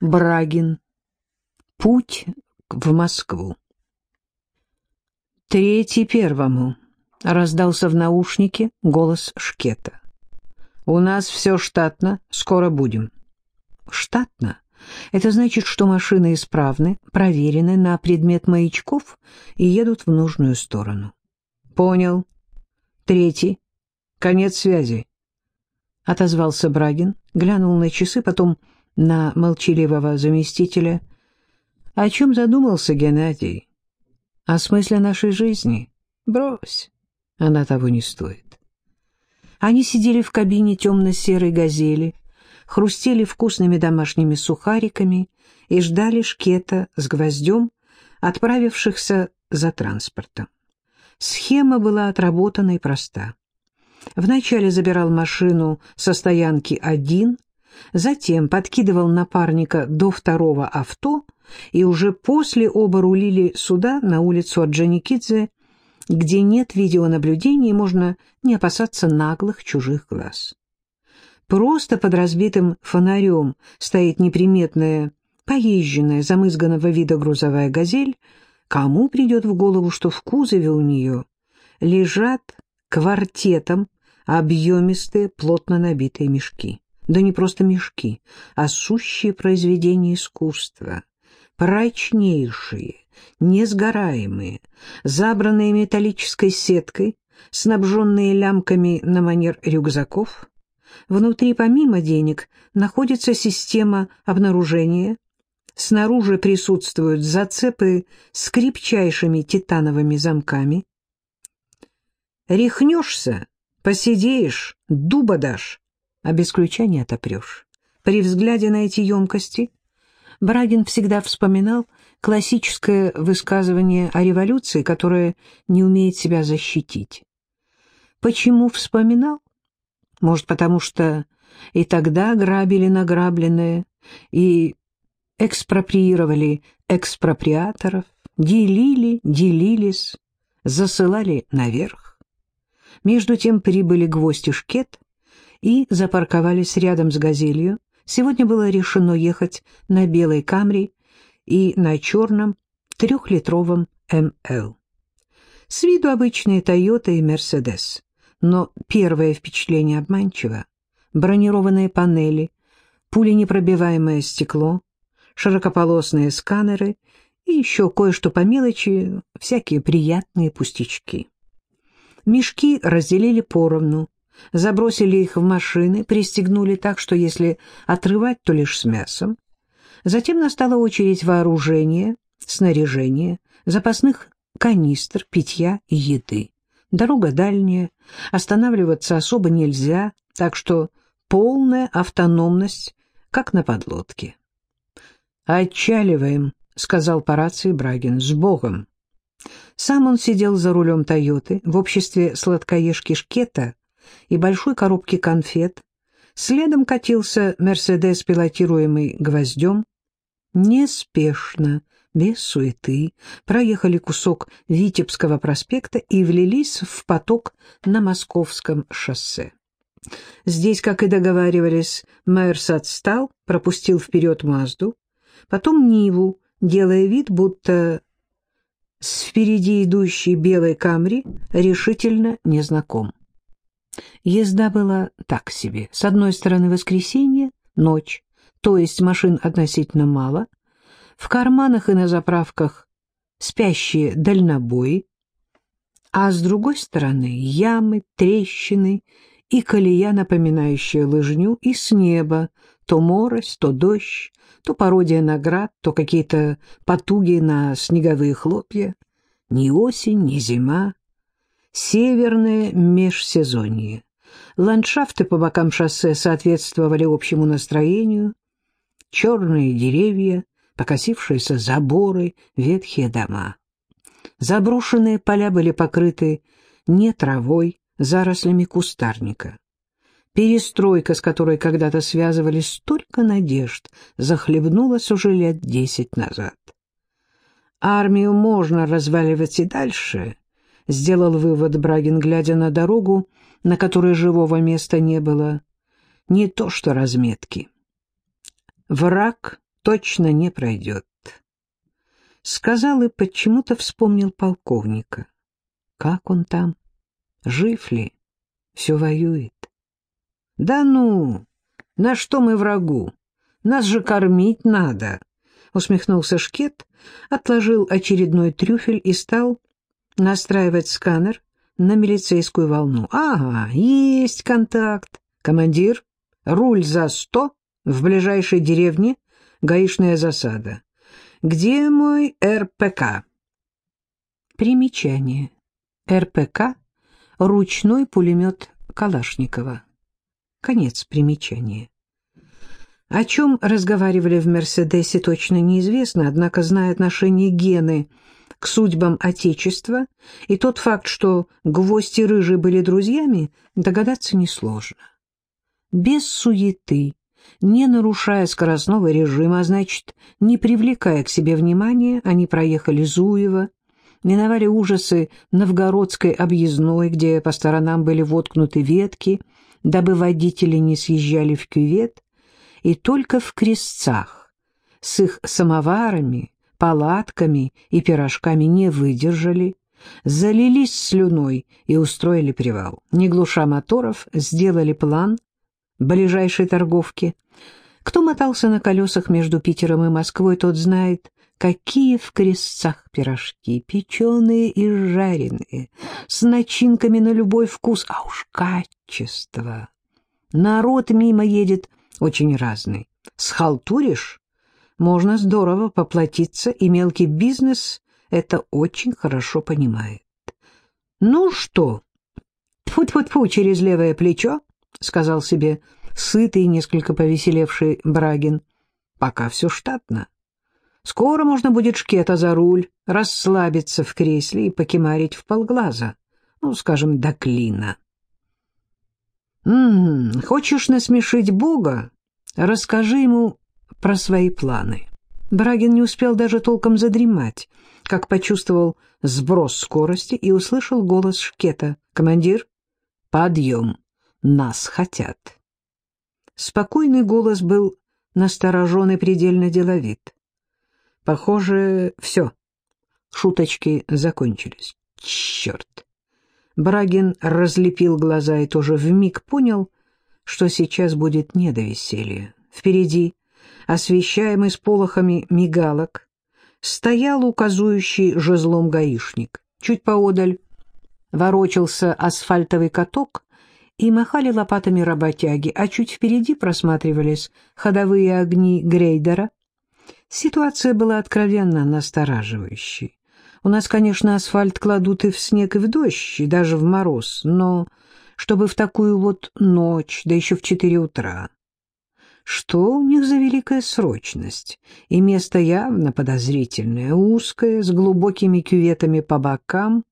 Брагин. Путь в Москву. Третий первому. Раздался в наушнике голос Шкета. «У нас все штатно, скоро будем». «Штатно? Это значит, что машины исправны, проверены на предмет маячков и едут в нужную сторону». «Понял. Третий. Конец связи». Отозвался Брагин, глянул на часы, потом на молчаливого заместителя. «О чем задумался Геннадий? О смысле нашей жизни? Брось, она того не стоит». Они сидели в кабине темно-серой «Газели», хрустели вкусными домашними сухариками и ждали шкета с гвоздем, отправившихся за транспортом. Схема была отработана и проста. Вначале забирал машину со стоянки один, затем подкидывал напарника до второго авто, и уже после оба рулили сюда, на улицу Орджоникидзе, где нет видеонаблюдения и можно не опасаться наглых чужих глаз. Просто под разбитым фонарем стоит неприметная, поезженная, замызганного вида грузовая «Газель», кому придет в голову, что в кузове у нее лежат квартетом объемистые, плотно набитые мешки. Да не просто мешки, а сущие произведения искусства, прочнейшие, несгораемые, забранные металлической сеткой, снабженные лямками на манер рюкзаков. Внутри, помимо денег, находится система обнаружения. Снаружи присутствуют зацепы с крепчайшими титановыми замками. Рехнешься, посидеешь, дуба дашь, а без ключа не отопрешь. При взгляде на эти емкости Брагин всегда вспоминал классическое высказывание о революции, которая не умеет себя защитить. Почему вспоминал? Может, потому что и тогда грабили награбленное, и экспроприировали экспроприаторов, делили, делились, засылали наверх. Между тем прибыли гвоздь и шкет и запарковались рядом с «Газелью», Сегодня было решено ехать на белой Камри и на черном трехлитровом МЛ. С виду обычные Тойота и Мерседес, но первое впечатление обманчиво. Бронированные панели, пуленепробиваемое стекло, широкополосные сканеры и еще кое-что по мелочи, всякие приятные пустячки. Мешки разделили поровну, забросили их в машины, пристегнули так, что если отрывать, то лишь с мясом. Затем настала очередь вооружения, снаряжения, запасных канистр, питья и еды. Дорога дальняя, останавливаться особо нельзя, так что полная автономность, как на подлодке. «Отчаливаем», — сказал по рации Брагин, — «с Богом». Сам он сидел за рулем «Тойоты» в обществе сладкоежки Шкета, и большой коробки конфет. Следом катился «Мерседес», пилотируемый гвоздем. Неспешно, без суеты, проехали кусок Витебского проспекта и влились в поток на Московском шоссе. Здесь, как и договаривались, Майерс отстал, пропустил вперед Мазду, потом Ниву, делая вид, будто с впереди идущей белой Камри решительно не знаком. Езда была так себе. С одной стороны воскресенье, ночь, то есть машин относительно мало, в карманах и на заправках спящие дальнобои, а с другой стороны ямы, трещины и колея, напоминающая лыжню, и с неба то морось, то дождь, то пародия на град, то какие-то потуги на снеговые хлопья. Ни осень, ни зима, северное межсезонье. Ландшафты по бокам шоссе соответствовали общему настроению. Черные деревья, покосившиеся заборы, ветхие дома. Заброшенные поля были покрыты не травой, зарослями кустарника. Перестройка, с которой когда-то связывались столько надежд, захлебнулась уже лет десять назад. Армию можно разваливать и дальше, — сделал вывод Брагин, глядя на дорогу, на которой живого места не было. Не то что разметки. Враг точно не пройдет. Сказал и почему-то вспомнил полковника. Как он там? Жив ли? Все воюет. Да ну, на что мы врагу? Нас же кормить надо. Усмехнулся Шкет, отложил очередной трюфель и стал настраивать сканер на милицейскую волну. Ага, есть контакт. Командир, руль за сто, в ближайшей деревне гаишная засада. Где мой РПК? Примечание. РПК — ручной пулемет Калашникова. Конец примечания. О чем разговаривали в «Мерседесе» точно неизвестно, однако, зная отношение Гены к судьбам Отечества и тот факт, что Гвоздь и Рыжий были друзьями, догадаться несложно. Без суеты, не нарушая скоростного режима, а значит, не привлекая к себе внимания, они проехали Зуево, миновали ужасы Новгородской объездной, где по сторонам были воткнуты ветки, дабы водители не съезжали в кювет, и только в крестцах с их самоварами, палатками и пирожками не выдержали, залились слюной и устроили привал. Не глуша моторов, сделали план ближайшей торговки. Кто мотался на колесах между Питером и Москвой, тот знает, какие в крестцах пирожки, печеные и жареные, с начинками на любой вкус, а уж качество. Народ мимо едет очень разный. Схалтуришь — можно здорово поплатиться, и мелкий бизнес это очень хорошо понимает. «Ну что?» «Тьфу-тьфу-тьфу через левое плечо», — сказал себе сытый и несколько повеселевший Брагин. «Пока все штатно. Скоро можно будет шкета за руль, расслабиться в кресле и покемарить в полглаза, ну, скажем, до клина». «М -м, «Хочешь насмешить Бога? Расскажи ему про свои планы». Брагин не успел даже толком задремать, как почувствовал сброс скорости и услышал голос Шкета. «Командир, подъем, нас хотят». Спокойный голос был насторожен и предельно деловит. Похоже, все. Шуточки закончились. Черт! Брагин разлепил глаза и тоже вмиг понял, что сейчас будет не до веселья. Впереди, освещаемый с полохами мигалок, стоял указующий жезлом гаишник. Чуть поодаль ворочался асфальтовый каток, и махали лопатами работяги, а чуть впереди просматривались ходовые огни грейдера. Ситуация была откровенно настораживающей. У нас, конечно, асфальт кладут и в снег, и в дождь, и даже в мороз, но чтобы в такую вот ночь, да еще в четыре утра. Что у них за великая срочность? И место явно подозрительное, узкое, с глубокими кюветами по бокам.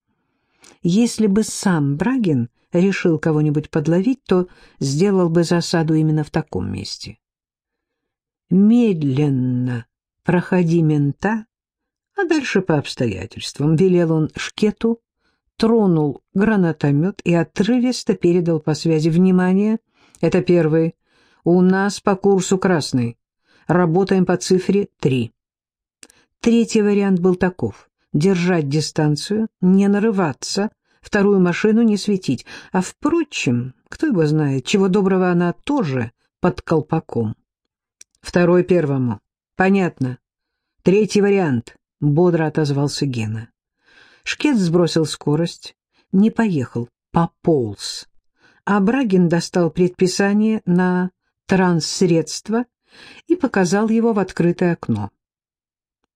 Если бы сам Брагин решил кого-нибудь подловить, то сделал бы засаду именно в таком месте. «Медленно проходи мента, а дальше по обстоятельствам», — велел он Шкету, тронул гранатомет и отрывисто передал по связи. «Внимание! Это первый. У нас по курсу красный. Работаем по цифре три». Третий вариант был таков — держать дистанцию, не нарываться — вторую машину не светить. А, впрочем, кто его знает, чего доброго она тоже под колпаком. Второй первому. Понятно. Третий вариант, — бодро отозвался Гена. Шкет сбросил скорость, не поехал, пополз. А Брагин достал предписание на транссредство и показал его в открытое окно.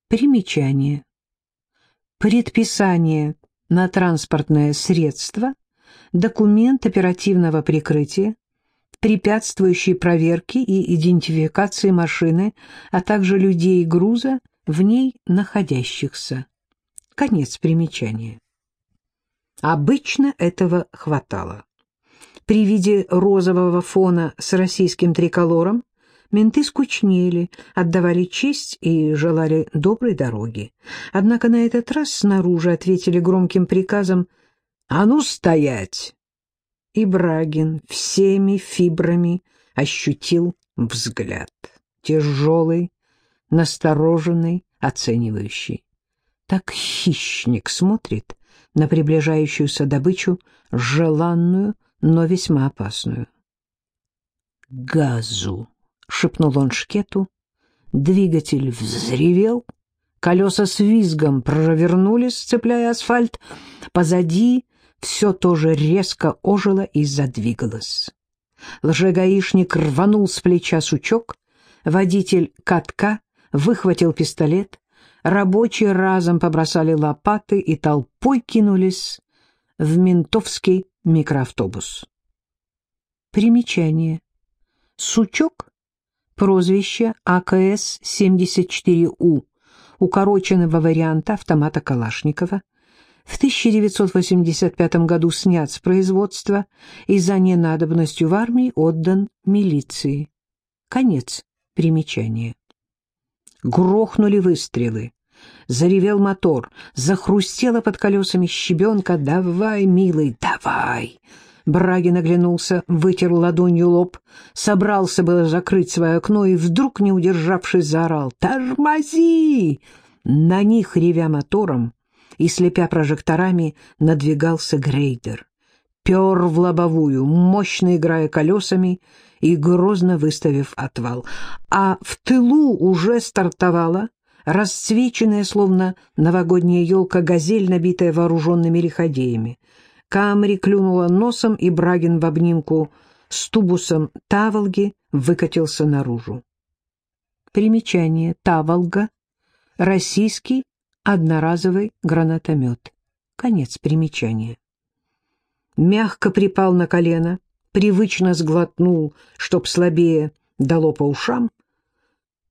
Примечание. Предписание на транспортное средство документ оперативного прикрытия, препятствующий проверке и идентификации машины, а также людей и груза, в ней находящихся. Конец примечания. Обычно этого хватало. При виде розового фона с российским триколором Менты скучнели, отдавали честь и желали доброй дороги. Однако на этот раз снаружи ответили громким приказом «А ну стоять!» И Брагин всеми фибрами ощутил взгляд. Тяжелый, настороженный, оценивающий. Так хищник смотрит на приближающуюся добычу, желанную, но весьма опасную. «Газу!» — шепнул он шкету. Двигатель взревел, колеса с визгом провернулись, сцепляя асфальт. Позади все тоже резко ожило и задвигалось. Лжегаишник рванул с плеча сучок, водитель катка выхватил пистолет, рабочие разом побросали лопаты и толпой кинулись в ментовский микроавтобус. Примечание. Сучок — прозвище АКС-74У, укороченного варианта автомата Калашникова, в 1985 году снят с производства и за ненадобностью в армии отдан милиции. Конец примечания. Грохнули выстрелы. Заревел мотор, захрустела под колесами щебенка. «Давай, милый, давай!» Брагин оглянулся, вытер ладонью лоб, собрался было закрыть свое окно и вдруг, не удержавшись, заорал «Тормози!» На них, ревя мотором и слепя прожекторами, надвигался грейдер. Пер в лобовую, мощно играя колесами и грозно выставив отвал. А в тылу уже стартовала расцвеченная, словно новогодняя елка, газель, набитая вооруженными лиходеями. Камри клюнула носом, и Брагин в обнимку с тубусом таволги выкатился наружу. Примечание. Таволга. Российский одноразовый гранатомет. Конец примечания. Мягко припал на колено, привычно сглотнул, чтоб слабее дало по ушам,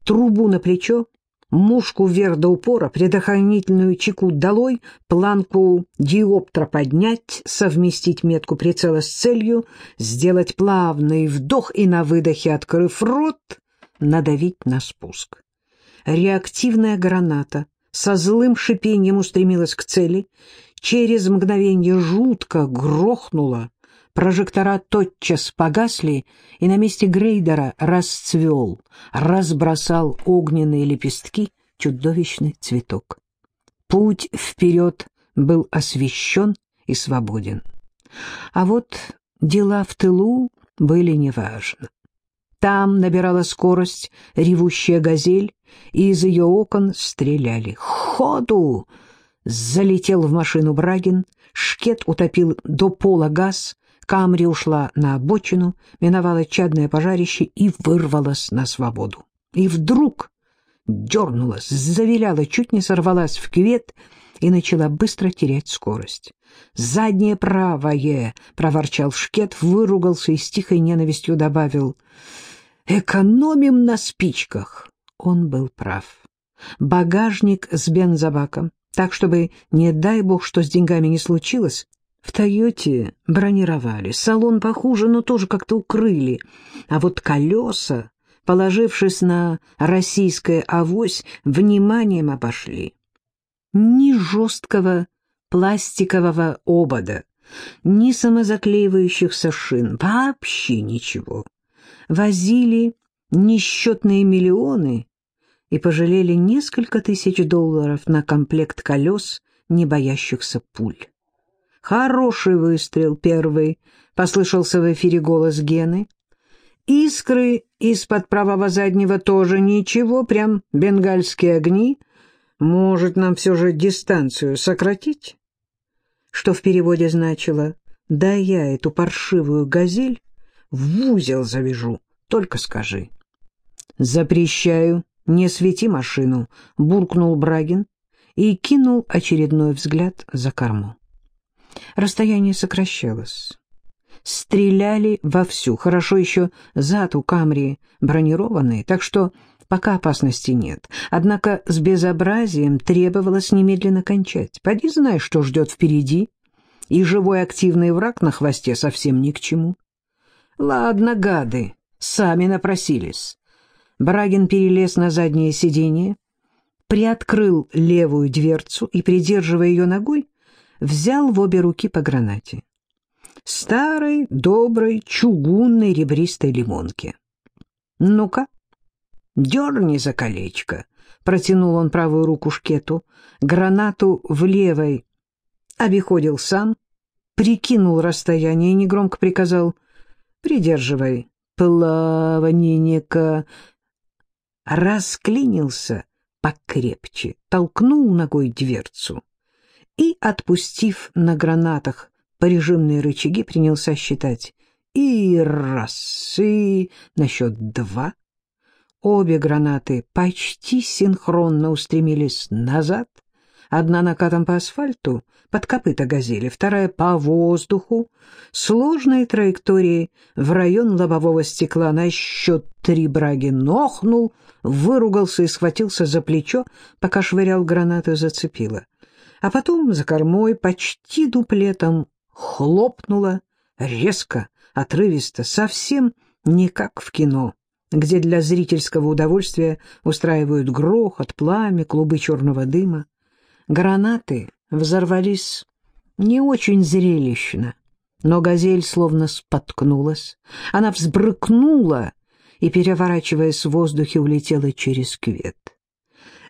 трубу на плечо, мушку вверх упора, предохранительную чеку долой, планку диоптра поднять, совместить метку прицела с целью, сделать плавный вдох и на выдохе, открыв рот, надавить на спуск. Реактивная граната со злым шипением устремилась к цели, через мгновение жутко грохнула, Прожектора тотчас погасли, и на месте грейдера расцвел, разбросал огненные лепестки чудовищный цветок. Путь вперед был освещен и свободен. А вот дела в тылу были неважны. Там набирала скорость ревущая газель, и из ее окон стреляли. «Ходу!» Залетел в машину Брагин, шкет утопил до пола газ, Камри ушла на обочину, миновала чадное пожарище и вырвалась на свободу. И вдруг дернулась, завиляла, чуть не сорвалась в кювет и начала быстро терять скорость. «Заднее правое!» — проворчал Шкет, выругался и с тихой ненавистью добавил. «Экономим на спичках!» Он был прав. Багажник с бензобаком, так, чтобы, не дай бог, что с деньгами не случилось, в «Тойоте» бронировали, салон похуже, но тоже как-то укрыли, а вот колеса, положившись на российское авось, вниманием обошли. Ни жесткого пластикового обода, ни самозаклеивающихся шин, вообще ничего. Возили несчетные миллионы и пожалели несколько тысяч долларов на комплект колес, не боящихся пуль. «Хороший выстрел, первый», — послышался в эфире голос Гены. «Искры из-под правого заднего тоже ничего, прям бенгальские огни. Может, нам все же дистанцию сократить?» Что в переводе значило «Да я эту паршивую газель в узел завяжу, только скажи». «Запрещаю, не свети машину», — буркнул Брагин и кинул очередной взгляд за корму. Расстояние сокращалось. Стреляли вовсю, хорошо еще зад у Камри бронированные, так что пока опасности нет. Однако с безобразием требовалось немедленно кончать. Поди знай, что ждет впереди, и живой активный враг на хвосте совсем ни к чему. Ладно, гады, сами напросились. Брагин перелез на заднее сиденье, приоткрыл левую дверцу и, придерживая ее ногой, взял в обе руки по гранате. Старой, доброй, чугунной ребристой лимонке. «Ну-ка, Дерни за колечко. Протянул он правую руку шкету, гранату в левой обиходил сам, прикинул расстояние и негромко приказал «Придерживай, плаваненека». Расклинился покрепче, толкнул ногой дверцу и, отпустив на гранатах порежимные рычаги, принялся считать. И раз, и на счет два. Обе гранаты почти синхронно устремились назад, одна накатом по асфальту, под копыта газели, вторая по воздуху, сложной траекторией в район лобового стекла на счет три браги нохнул, выругался и схватился за плечо, пока швырял гранаты зацепило. А потом за кормой почти дуплетом хлопнуло резко, отрывисто, совсем не как в кино, где для зрительского удовольствия устраивают грохот, пламя, клубы черного дыма. Гранаты взорвались не очень зрелищно, но газель словно споткнулась. Она взбрыкнула и, переворачиваясь в воздухе, улетела через кювет.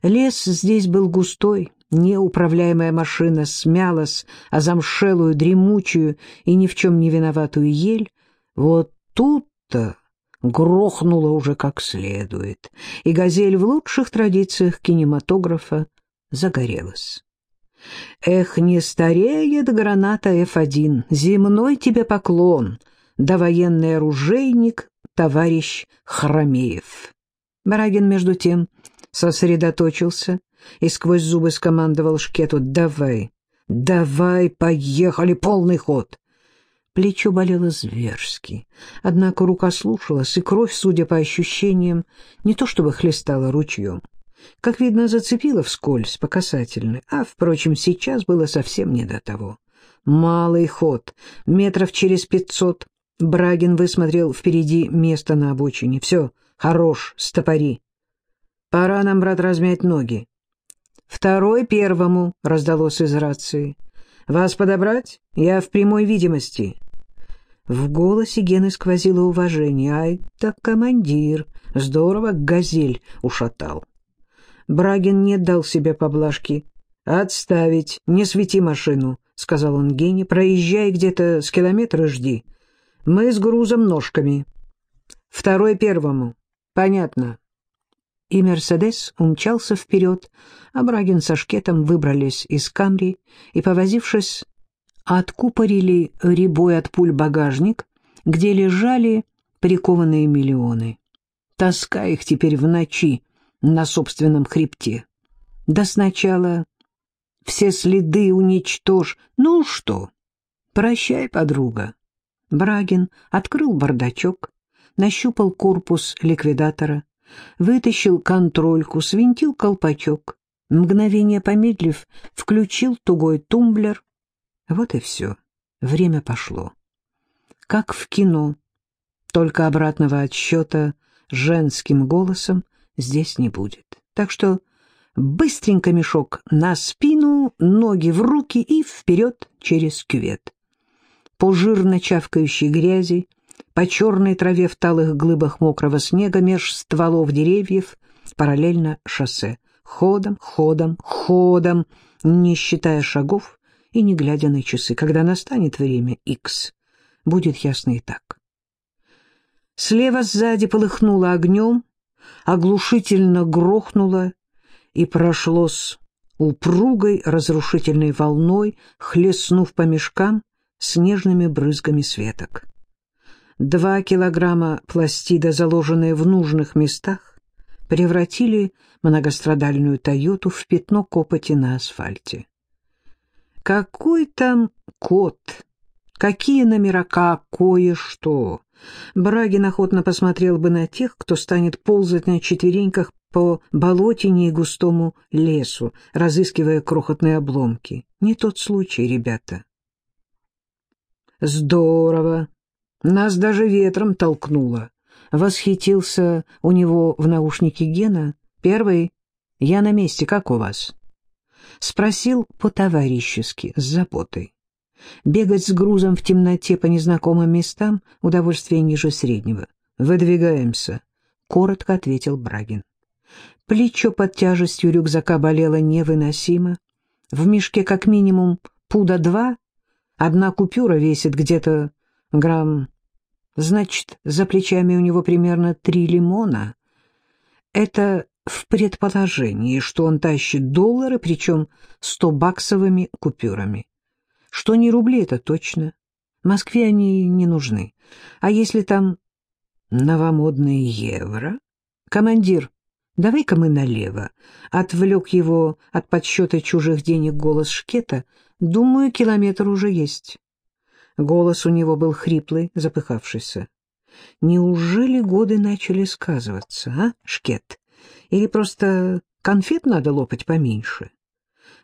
Лес здесь был густой, неуправляемая машина смялась о замшелую, дремучую и ни в чем не виноватую ель. Вот тут-то грохнуло уже как следует, и газель в лучших традициях кинематографа загорелась. Эх, не стареет граната F1, земной тебе поклон, да военный оружейник, товарищ Хромеев. Барагин, между тем, сосредоточился и сквозь зубы скомандовал Шкету «Давай, давай, поехали, полный ход!» Плечо болело зверски, однако рука слушалась, и кровь, судя по ощущениям, не то чтобы хлестала ручьем. Как видно, зацепила вскользь по касательной, а, впрочем, сейчас было совсем не до того. Малый ход, метров через пятьсот. Брагин высмотрел впереди место на обочине. Все, хорош, стопори. Пора нам, брат, размять ноги. Второй первому раздалось из рации. Вас подобрать? Я в прямой видимости. В голосе Гены сквозило уважение. Ай, так командир, здорово газель ушатал. Брагин не дал себе поблажки. «Отставить, не свети машину», — сказал он Гене. «Проезжай где-то с километра жди. Мы с грузом ножками». «Второй первому». «Понятно». И «Мерседес» умчался вперед, а Брагин со шкетом выбрались из камри и, повозившись, откупорили рябой от пуль багажник, где лежали прикованные миллионы. Тоска их теперь в ночи на собственном хребте. Да сначала все следы уничтожь. Ну что, прощай, подруга. Брагин открыл бардачок, нащупал корпус ликвидатора, вытащил контрольку, свинтил колпачок. Мгновение помедлив, включил тугой тумблер. Вот и все. Время пошло. Как в кино, только обратного отсчета женским голосом здесь не будет. Так что быстренько мешок на спину, ноги в руки и вперед через кювет. По жирно чавкающей грязи, по черной траве в талых глыбах мокрого снега меж стволов деревьев, параллельно шоссе. Ходом, ходом, ходом, не считая шагов и не глядя на часы. Когда настанет время X, будет ясно и так. Слева сзади полыхнуло огнем, оглушительно грохнуло и прошлось упругой разрушительной волной, хлестнув по мешкам снежными брызгами светок. Два килограмма пластида, заложенные в нужных местах, превратили многострадальную «Тойоту» в пятно копоти на асфальте. Какой там кот? Какие номера? Какое-что? Брагин охотно посмотрел бы на тех, кто станет ползать на четвереньках по болотине и густому лесу, разыскивая крохотные обломки. Не тот случай, ребята. Здорово. Нас даже ветром толкнуло. Восхитился у него в наушнике Гена. Первый. Я на месте. Как у вас? Спросил по-товарищески, с заботой. Бегать с грузом в темноте по незнакомым местам — удовольствие ниже среднего. Выдвигаемся. — коротко ответил Брагин. Плечо под тяжестью рюкзака болело невыносимо. В мешке как минимум пуда два, одна купюра весит где-то грамм... Значит, за плечами у него примерно три лимона. Это в предположении, что он тащит доллары, причем сто баксовыми купюрами. Что не рубли, это точно. Москве они не нужны. А если там новомодные евро? Командир, давай-ка мы налево. Отвлек его от подсчета чужих денег голос Шкета. Думаю, километр уже есть. Голос у него был хриплый, запыхавшийся. Неужели годы начали сказываться, а, Шкет? Или просто конфет надо лопать поменьше?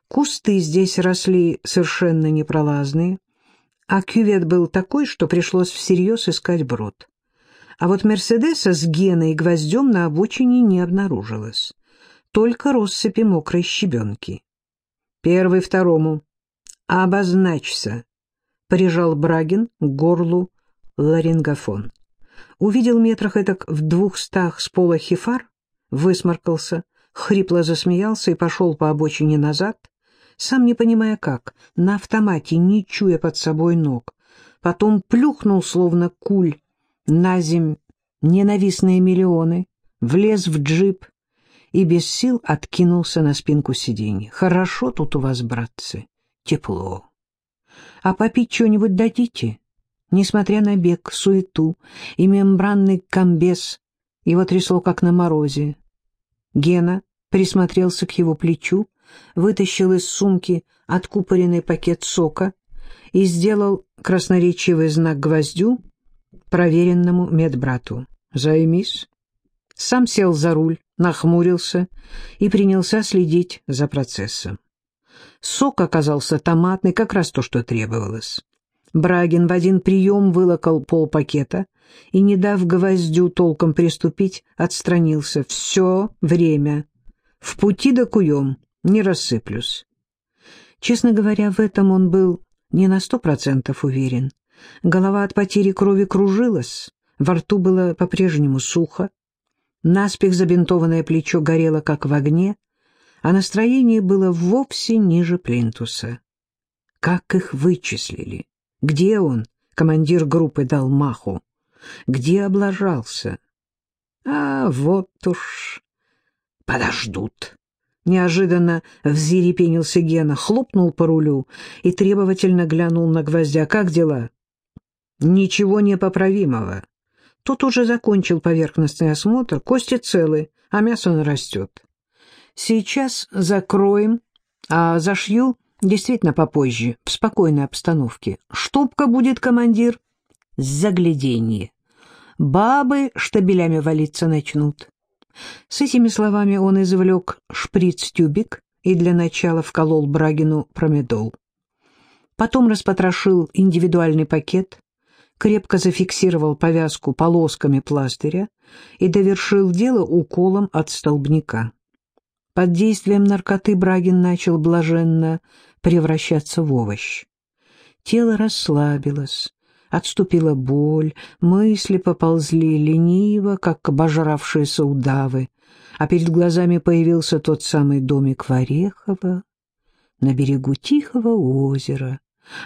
Кусты здесь росли совершенно непролазные, а кювет был такой, что пришлось всерьез искать брод. А вот Мерседеса с Геной и гвоздем на обочине не обнаружилось. Только россыпи мокрой щебенки. «Первый второму. Обозначься», — прижал Брагин к горлу ларингофон. Увидел метрах этак в двухстах с пола хифар, высморкался, хрипло засмеялся и пошел по обочине назад, сам не понимая как, на автомате, не чуя под собой ног. Потом плюхнул, словно куль, на земь ненавистные миллионы, влез в джип и без сил откинулся на спинку сиденья. «Хорошо тут у вас, братцы, тепло. А попить что-нибудь дадите?» Несмотря на бег, суету и мембранный комбез, его трясло, как на морозе. Гена присмотрелся к его плечу, вытащил из сумки откупоренный пакет сока и сделал красноречивый знак гвоздю, проверенному медбрату. «Займись». Сам сел за руль, нахмурился и принялся следить за процессом. Сок оказался томатный, как раз то, что требовалось. Брагин в один прием вылокал полпакета и, не дав гвоздю толком приступить, отстранился. «Все время. В пути до куем не рассыплюсь. Честно говоря, в этом он был не на сто процентов уверен. Голова от потери крови кружилась, во рту было по-прежнему сухо, наспех забинтованное плечо горело, как в огне, а настроение было вовсе ниже плинтуса. Как их вычислили? Где он, командир группы, дал маху? Где облажался? А вот уж подождут. Неожиданно взъерепенился Гена, хлопнул по рулю и требовательно глянул на гвоздя. «Как дела?» «Ничего непоправимого. Тот уже закончил поверхностный осмотр, кости целы, а мясо нарастет. Сейчас закроем, а зашью действительно попозже, в спокойной обстановке. Штопка будет, командир, загляденье. Бабы штабелями валиться начнут. С этими словами он извлек шприц-тюбик и для начала вколол Брагину промедол. Потом распотрошил индивидуальный пакет, крепко зафиксировал повязку полосками пластыря и довершил дело уколом от столбняка. Под действием наркоты Брагин начал блаженно превращаться в овощ. Тело расслабилось, Отступила боль, мысли поползли лениво, как обожравшиеся удавы, а перед глазами появился тот самый домик Варехова на берегу тихого озера,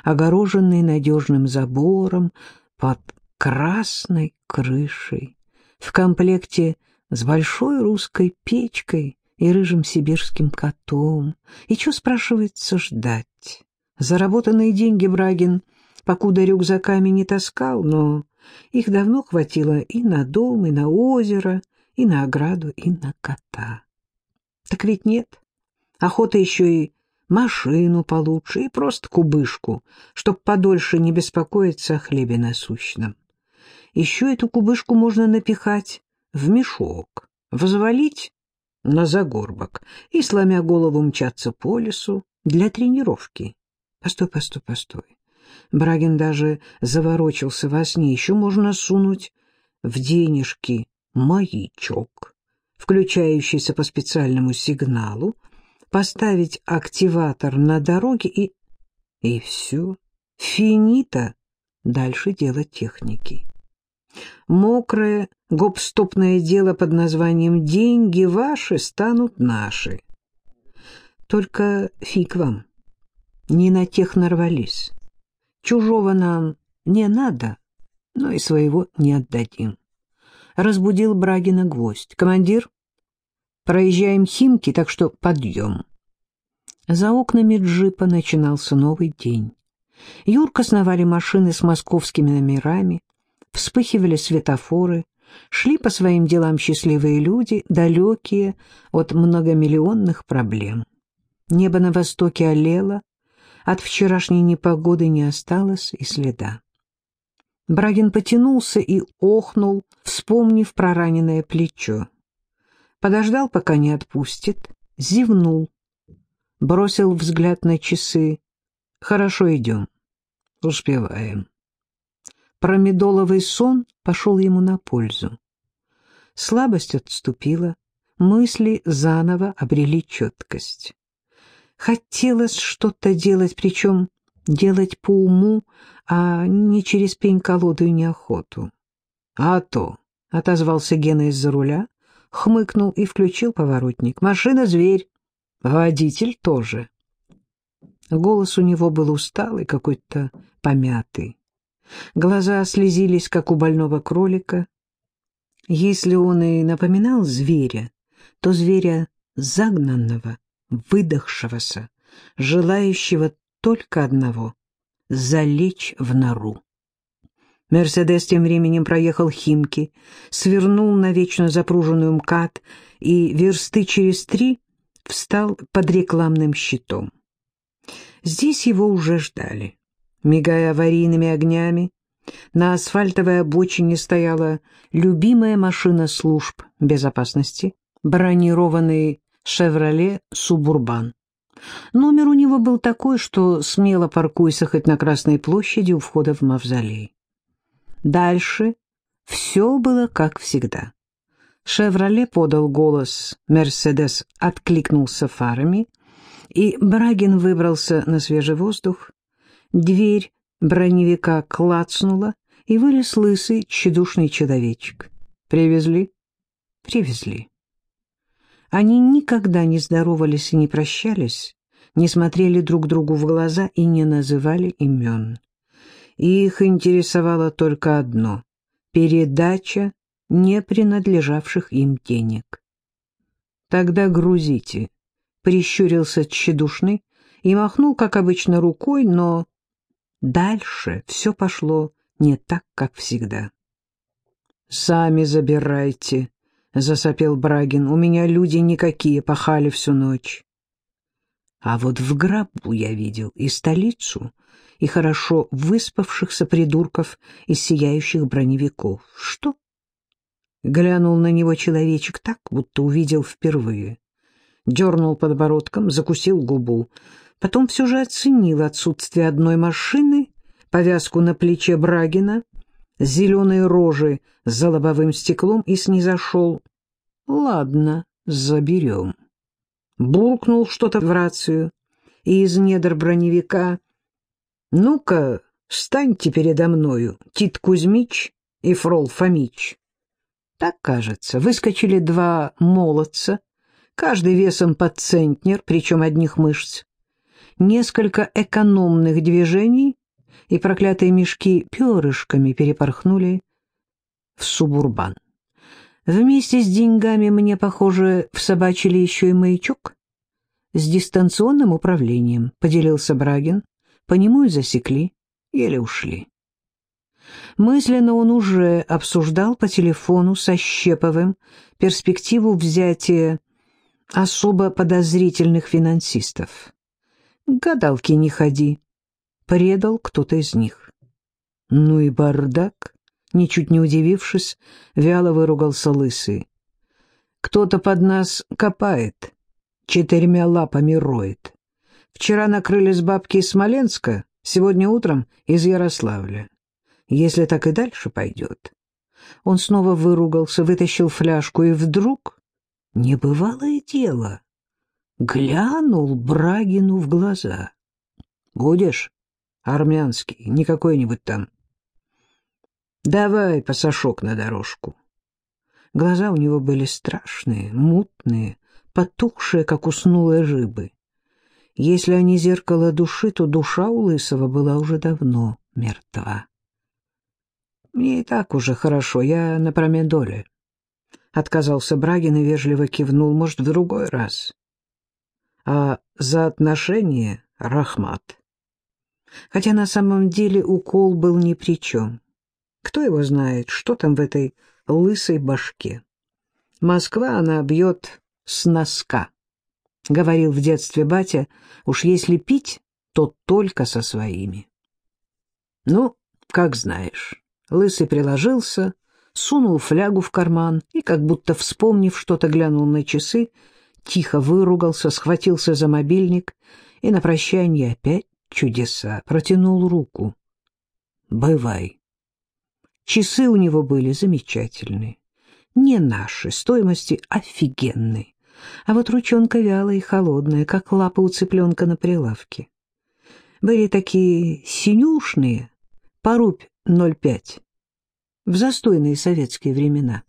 огороженный надежным забором под красной крышей, в комплекте с большой русской печкой и рыжим сибирским котом. И что, спрашивается, ждать? Заработанные деньги Брагин — покуда рюкзаками не таскал, но их давно хватило и на дом, и на озеро, и на ограду, и на кота. Так ведь нет. Охота еще и машину получше, и просто кубышку, чтоб подольше не беспокоиться о хлебе насущном. Еще эту кубышку можно напихать в мешок, взвалить на загорбок и, сломя голову, мчаться по лесу для тренировки. Постой, постой, постой. Брагин даже заворочился во сне. Еще можно сунуть в денежки маячок, включающийся по специальному сигналу, поставить активатор на дороге и... И все. Финита. Дальше дело техники. Мокрое гопстопное дело под названием «Деньги ваши станут наши». Только фиг вам, не на тех нарвались. Чужого нам не надо, но и своего не отдадим. Разбудил Брагина гвоздь. «Командир, проезжаем Химки, так что подъем». За окнами джипа начинался новый день. Юрка сновали машины с московскими номерами, вспыхивали светофоры, шли по своим делам счастливые люди, далекие от многомиллионных проблем. Небо на востоке олело, от вчерашней непогоды не осталось и следа. Брагин потянулся и охнул, вспомнив про раненое плечо. Подождал, пока не отпустит, зевнул, бросил взгляд на часы. «Хорошо, идем. Успеваем». Промедоловый сон пошел ему на пользу. Слабость отступила, мысли заново обрели четкость. Хотелось что-то делать, причем делать по уму, а не через пень-колоду и неохоту. — А то, — отозвался Гена из-за руля, хмыкнул и включил поворотник. — Машина — зверь, водитель тоже. Голос у него был усталый, какой-то помятый. Глаза слезились, как у больного кролика. Если он и напоминал зверя, то зверя загнанного, выдохшегося, желающего только одного — залечь в нору. Мерседес тем временем проехал Химки, свернул на вечно запруженную МКАД и версты через три встал под рекламным щитом. Здесь его уже ждали. Мигая аварийными огнями, на асфальтовой обочине стояла любимая машина служб безопасности, бронированный «Шевроле Субурбан». Номер у него был такой, что смело паркуйся хоть на Красной площади у входа в мавзолей. Дальше все было как всегда. «Шевроле» подал голос, «Мерседес» откликнулся фарами, и Брагин выбрался на свежий воздух. Дверь броневика клацнула, и вылез лысый, тщедушный человечек. «Привезли?» «Привезли». Они никогда не здоровались и не прощались, не смотрели друг другу в глаза и не называли имен. Их интересовало только одно — передача не принадлежавших им денег. «Тогда грузите», — прищурился тщедушный и махнул, как обычно, рукой, но дальше все пошло не так, как всегда. «Сами забирайте», — засопел Брагин. — У меня люди никакие, пахали всю ночь. А вот в гробу я видел и столицу, и хорошо выспавшихся придурков из сияющих броневиков. Что? Глянул на него человечек так, будто увидел впервые. Дернул подбородком, закусил губу. Потом все же оценил отсутствие одной машины, повязку на плече Брагина — зеленые рожи за лобовым стеклом и снизошел. «Ладно, заберем». Буркнул что-то в рацию, и из недр броневика «Ну-ка, встаньте передо мною, Тит Кузьмич и Фрол Фомич». Так, кажется, выскочили два молодца, каждый весом под центнер, причем одних мышц. Несколько экономных движений, и проклятые мешки перышками перепорхнули в субурбан. Вместе с деньгами мне, похоже, всобачили еще и маячок. С дистанционным управлением, поделился Брагин. По нему и засекли, еле ушли. Мысленно он уже обсуждал по телефону со Щеповым перспективу взятия особо подозрительных финансистов. Гадалки не ходи предал кто-то из них. Ну и бардак, ничуть не удивившись, вяло выругался лысый. Кто-то под нас копает, четырьмя лапами роет. Вчера накрыли с бабки из Смоленска, сегодня утром из Ярославля. Если так и дальше пойдет. Он снова выругался, вытащил фляжку, и вдруг, небывалое дело, глянул Брагину в глаза. «Будешь?» армянский, не какой-нибудь там. Давай пасашок на дорожку. Глаза у него были страшные, мутные, потухшие, как уснулые рыбы. Если они зеркало души, то душа у Лысого была уже давно мертва. «Мне и так уже хорошо, я на промедоле», — отказался Брагин и вежливо кивнул, может, в другой раз. «А за отношения — Рахмат». Хотя на самом деле укол был ни при чем. Кто его знает, что там в этой лысой башке. Москва она бьет с носка. — говорил в детстве батя, — уж если пить, то только со своими. Ну, как знаешь. Лысый приложился, сунул флягу в карман и, как будто вспомнив что-то, глянул на часы, тихо выругался, схватился за мобильник и на прощание опять чудеса, протянул руку. «Бывай». Часы у него были замечательные, не наши, стоимости офигенные а вот ручонка вялая и холодная, как лапа у цыпленка на прилавке. Были такие синюшные, порубь 0,5, в застойные советские времена.